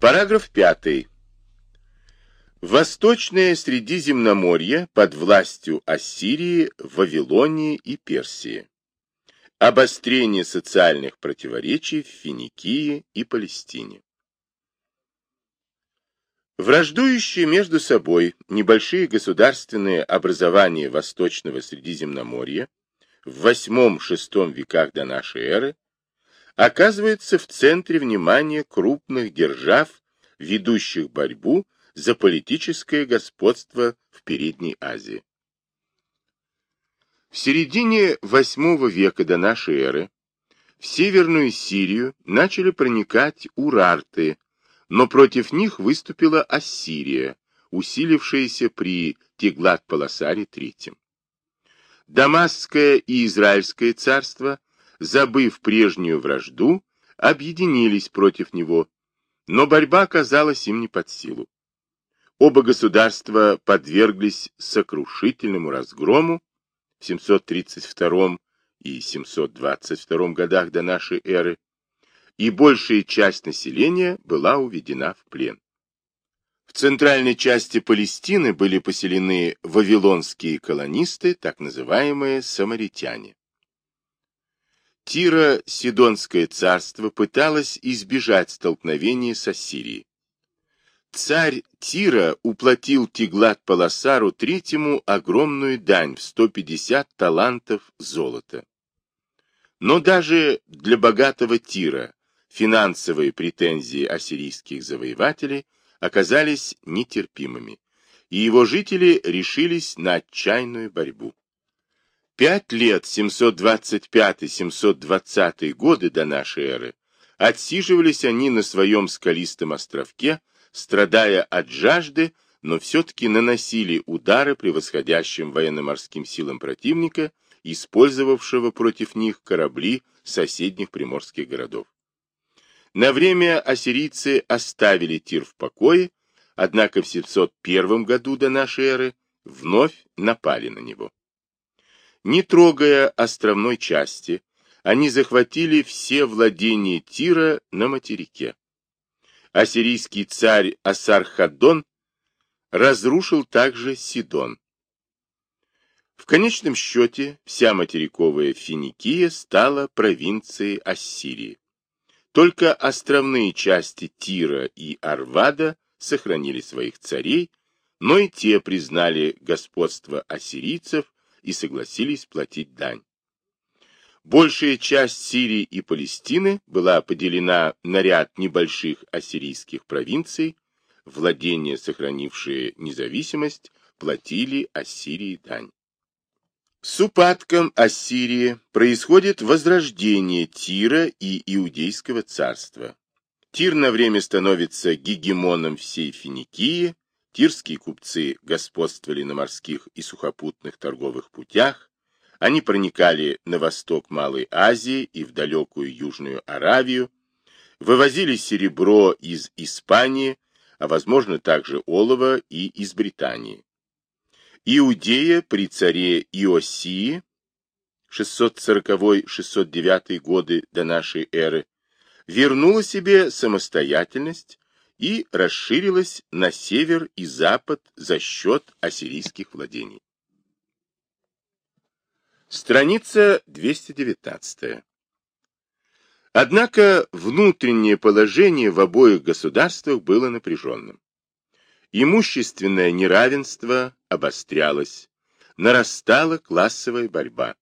Параграф 5. Восточное Средиземноморье под властью Ассирии, Вавилонии и Персии. Обострение социальных противоречий в Финикии и Палестине. Враждующие между собой небольшие государственные образования Восточного Средиземноморья в VIII-VI веках до нашей эры оказываются в центре внимания крупных держав, ведущих борьбу за политическое господство в Передней Азии. В середине VIII века до нашей эры в Северную Сирию начали проникать урарты, но против них выступила Ассирия, усилившаяся при Теглат-Паласаре III. Дамасское и Израильское царства, забыв прежнюю вражду, объединились против него, но борьба оказалась им не под силу. Оба государства подверглись сокрушительному разгрому в 732 и 722 годах до нашей эры, и большая часть населения была уведена в плен. В центральной части Палестины были поселены вавилонские колонисты, так называемые самаритяне. Тиро-Сидонское царство пыталось избежать столкновения с Ассирией. Царь Тира уплатил Тиглат-Паласару третьему огромную дань в 150 талантов золота. Но даже для богатого Тира финансовые претензии ассирийских завоевателей оказались нетерпимыми, и его жители решились на отчаянную борьбу. Пять лет 725-720 годы до нашей эры отсиживались они на своем скалистом островке, страдая от жажды, но все-таки наносили удары превосходящим военно-морским силам противника, использовавшего против них корабли соседних приморских городов. На время ассирийцы оставили Тир в покое, однако в 701 году до нашей эры вновь напали на него. Не трогая островной части, они захватили все владения Тира на материке. Ассирийский царь Асархаддон разрушил также Сидон. В конечном счете вся материковая Финикия стала провинцией Ассирии. Только островные части Тира и Арвада сохранили своих царей, но и те признали господство ассирийцев и согласились платить дань. Большая часть Сирии и Палестины была поделена на ряд небольших ассирийских провинций, владения, сохранившие независимость, платили Ассирии дань. С упадком Ассирии происходит возрождение Тира и Иудейского царства. Тир на время становится гегемоном всей Финикии, тирские купцы господствовали на морских и сухопутных торговых путях, они проникали на восток Малой Азии и в далекую Южную Аравию, вывозили серебро из Испании, а возможно также олово и из Британии. Иудея при царе Иосии 640-609 годы до нашей эры вернула себе самостоятельность и расширилась на север и запад за счет ассирийских владений. Страница 219. Однако внутреннее положение в обоих государствах было напряженным. Имущественное неравенство обострялось, нарастала классовая борьба.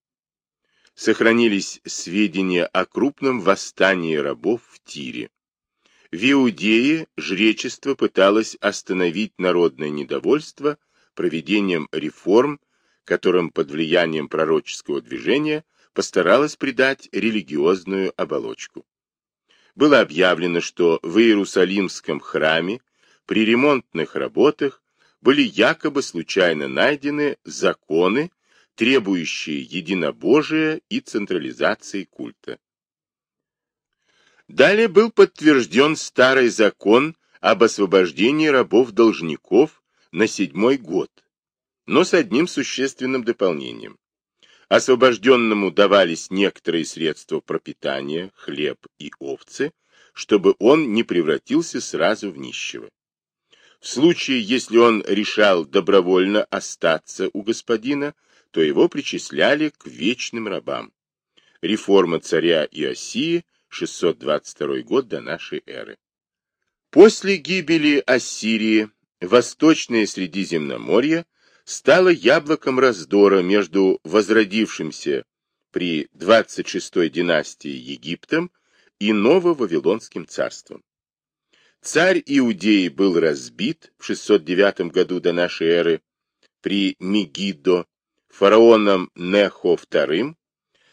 Сохранились сведения о крупном восстании рабов в Тире. В Иудее жречество пыталось остановить народное недовольство проведением реформ, которым под влиянием пророческого движения постаралось придать религиозную оболочку. Было объявлено, что в Иерусалимском храме при ремонтных работах были якобы случайно найдены законы, требующие единобожия и централизации культа. Далее был подтвержден старый закон об освобождении рабов-должников на седьмой год, но с одним существенным дополнением. Освобожденному давались некоторые средства пропитания, хлеб и овцы, чтобы он не превратился сразу в нищего. В случае, если он решал добровольно остаться у господина, то его причисляли к вечным рабам. Реформа царя Иосии, 622 год до нашей эры. После гибели Ассирии Восточное Средиземноморье стало яблоком раздора между возродившимся при 26-й династии Египтом и Ново-Вавилонским царством. Царь Иудеи был разбит в 609 году до нашей эры при Мегидо фараоном Нехо II.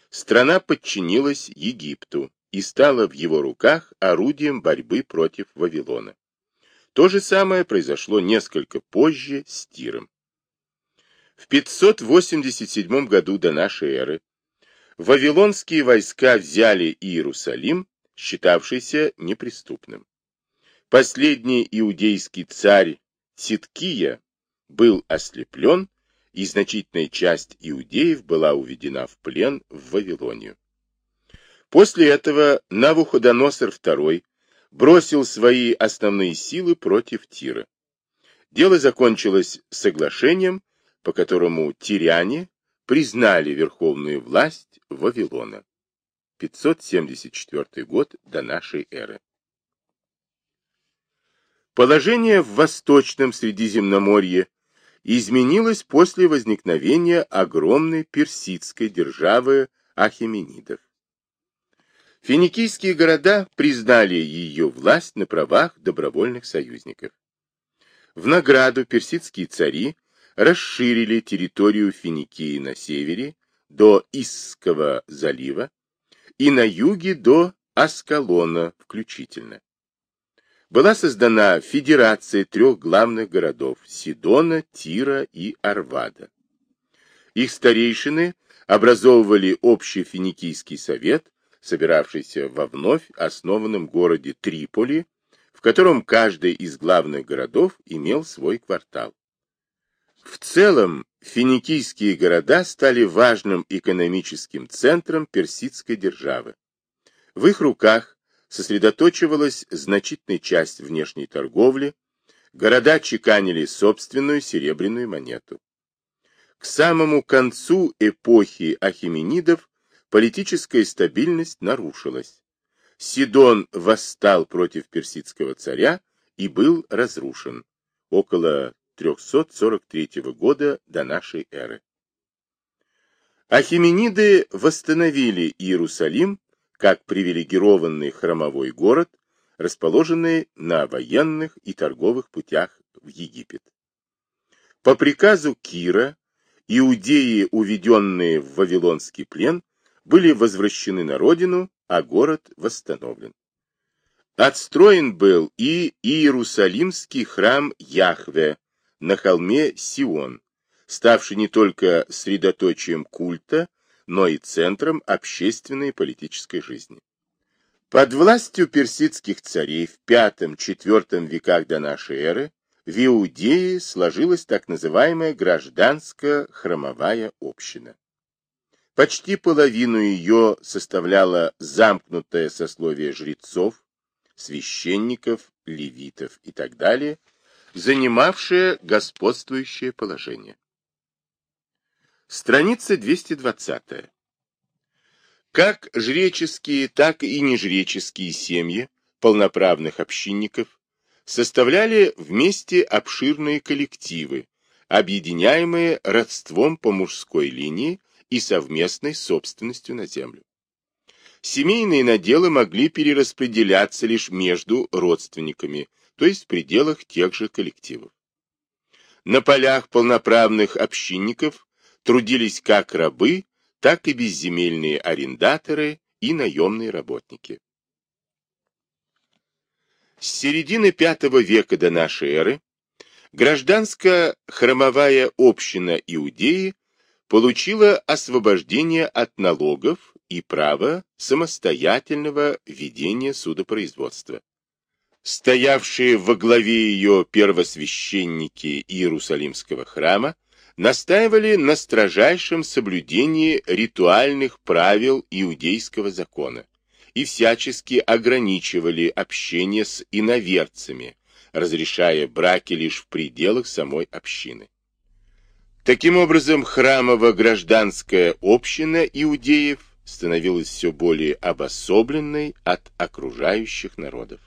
Страна подчинилась Египту и стала в его руках орудием борьбы против Вавилона. То же самое произошло несколько позже с Тиром. В 587 году до нашей эры вавилонские войска взяли Иерусалим, считавшийся неприступным. Последний иудейский царь Ситкия был ослеплен, и значительная часть иудеев была уведена в плен в Вавилонию. После этого Навуходоносор II бросил свои основные силы против Тира. Дело закончилось соглашением, по которому тиряне признали верховную власть Вавилона. 574 год до нашей эры. Положение в Восточном Средиземноморье изменилось после возникновения огромной персидской державы Ахеменидов. Финикийские города признали ее власть на правах добровольных союзников. В награду персидские цари расширили территорию Финикии на севере до Исского залива и на юге до Аскалона включительно была создана федерация трех главных городов – Сидона, Тира и Арвада. Их старейшины образовывали общий финикийский совет, собиравшийся во вновь основанном городе Триполи, в котором каждый из главных городов имел свой квартал. В целом, финикийские города стали важным экономическим центром персидской державы. В их руках сосредоточивалась значительная часть внешней торговли, города чеканили собственную серебряную монету. К самому концу эпохи Ахименидов политическая стабильность нарушилась. Сидон восстал против персидского царя и был разрушен около 343 года до нашей эры. Ахимениды восстановили Иерусалим как привилегированный храмовой город, расположенный на военных и торговых путях в Египет. По приказу Кира, иудеи, уведенные в Вавилонский плен, были возвращены на родину, а город восстановлен. Отстроен был и Иерусалимский храм Яхве на холме Сион, ставший не только средоточием культа, но и центром общественной и политической жизни. Под властью персидских царей в V-IV веках до нашей эры в Иудее сложилась так называемая гражданская храмовая община. Почти половину ее составляло замкнутое сословие жрецов, священников, левитов и так далее, занимавшее господствующее положение. Страница 220. Как жреческие, так и нежреческие семьи полноправных общинников составляли вместе обширные коллективы, объединяемые родством по мужской линии и совместной собственностью на землю. Семейные наделы могли перераспределяться лишь между родственниками, то есть в пределах тех же коллективов. На полях полноправных общинников трудились как рабы, так и безземельные арендаторы и наемные работники. С середины V века до нашей эры гражданская храмовая община Иудеи получила освобождение от налогов и право самостоятельного ведения судопроизводства. Стоявшие во главе ее первосвященники Иерусалимского храма настаивали на строжайшем соблюдении ритуальных правил иудейского закона и всячески ограничивали общение с иноверцами, разрешая браки лишь в пределах самой общины. Таким образом, храмово-гражданская община иудеев становилась все более обособленной от окружающих народов.